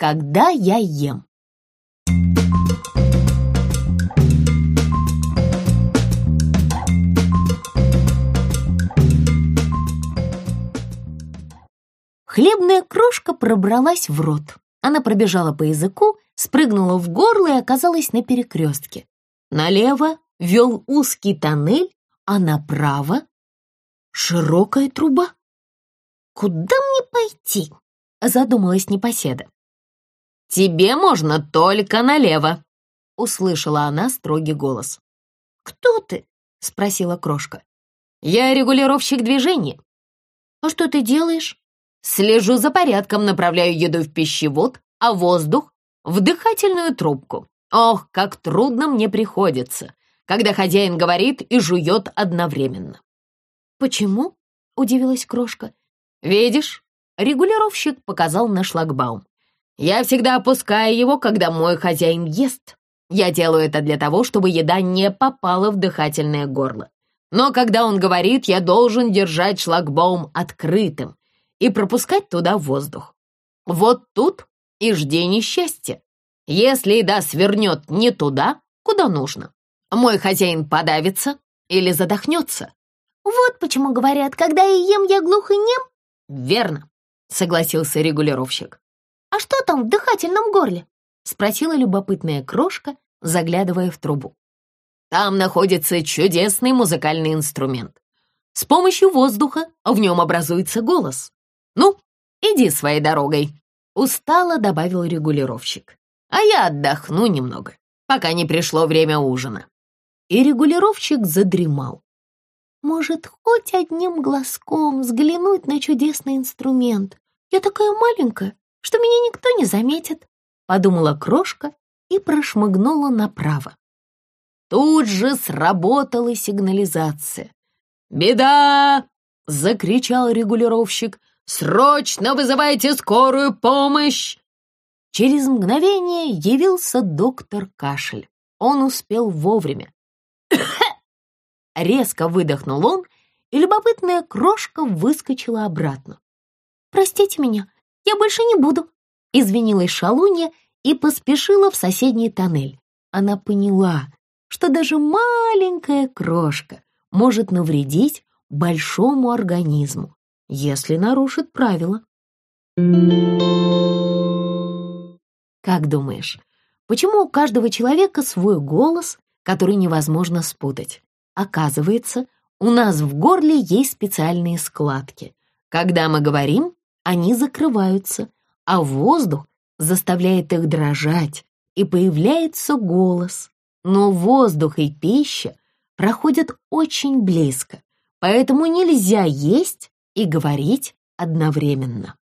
когда я ем. Хлебная крошка пробралась в рот. Она пробежала по языку, спрыгнула в горло и оказалась на перекрестке. Налево вел узкий тоннель, а направо — широкая труба. «Куда мне пойти?» — задумалась непоседа. «Тебе можно только налево», — услышала она строгий голос. «Кто ты?» — спросила крошка. «Я регулировщик движения». «А что ты делаешь?» Слежу за порядком, направляю еду в пищевод, а воздух — в дыхательную трубку. Ох, как трудно мне приходится, когда хозяин говорит и жует одновременно. «Почему?» — удивилась крошка. «Видишь?» — регулировщик показал на шлагбаум. «Я всегда опускаю его, когда мой хозяин ест. Я делаю это для того, чтобы еда не попала в дыхательное горло. Но когда он говорит, я должен держать шлагбаум открытым, и пропускать туда воздух. Вот тут и жди несчастья. Если еда свернет не туда, куда нужно, мой хозяин подавится или задохнется. Вот почему говорят, когда я ем, я глух и нем. Верно, согласился регулировщик. А что там в дыхательном горле? Спросила любопытная крошка, заглядывая в трубу. Там находится чудесный музыкальный инструмент. С помощью воздуха в нем образуется голос. «Ну, иди своей дорогой», — устало добавил регулировщик. «А я отдохну немного, пока не пришло время ужина». И регулировщик задремал. «Может, хоть одним глазком взглянуть на чудесный инструмент? Я такая маленькая, что меня никто не заметит», — подумала крошка и прошмыгнула направо. Тут же сработала сигнализация. «Беда!» — закричал регулировщик. Срочно вызывайте скорую помощь!» Через мгновение явился доктор Кашель. Он успел вовремя. Резко выдохнул он, и любопытная крошка выскочила обратно. «Простите меня, я больше не буду», — извинилась шалунья и поспешила в соседний тоннель. Она поняла, что даже маленькая крошка может навредить большому организму, если нарушит правила. Как думаешь, почему у каждого человека свой голос, который невозможно спутать? Оказывается, у нас в горле есть специальные складки. Когда мы говорим, они закрываются, а воздух заставляет их дрожать, и появляется голос. Но воздух и пища проходят очень близко, поэтому нельзя есть и говорить одновременно.